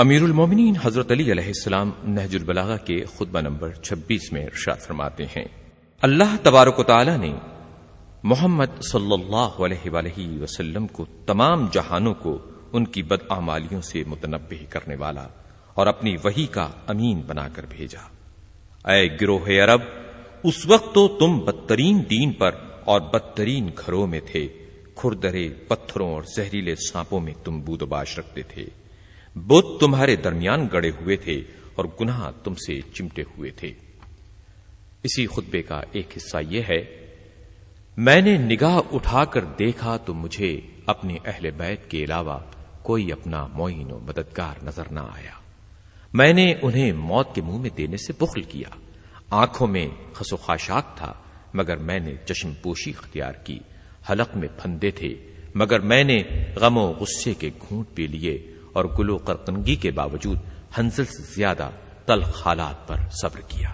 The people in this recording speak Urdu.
امیر المومنین حضرت علی علیہ السلام نہج البلاغہ کے خطبہ نمبر چھبیس میں ارشاد فرماتے ہیں۔ اللہ تبارک و تعالی نے محمد صلی اللہ علیہ وآلہ وسلم کو تمام جہانوں کو ان کی بدعمالیوں سے متنبع کرنے والا اور اپنی وہی کا امین بنا کر بھیجا۔ اے گروہ عرب، اس وقت تو تم بدترین دین پر اور بدترین گھروں میں تھے، کھردرے، پتھروں اور زہریلے سانپوں میں تم بود باش رکھتے تھے۔ بت تمہارے درمیان گڑے ہوئے تھے اور گناہ تم سے چمٹے ہوئے تھے۔ اسی خطبے کا ایک حصہ یہ ہے، میں نے نگاہ اٹھا کر دیکھا تو مجھے اپنے اہل بیت کے علاوہ کوئی اپنا معین و مددگار نظر نہ آیا۔ میں نے انہیں موت کے منہ میں دینے سے بخل کیا۔ آنکھوں میں خس و خاشاک تھا، مگر میں نے چشم پوشی اختیار کی۔ حلق میں پھندے تھے، مگر میں نے غم و غصے کے گھونٹ پی لیے۔ اور گلو قرقنگی کے باوجود ہنزل سے زیادہ تلخ حالات پر صبر کیا۔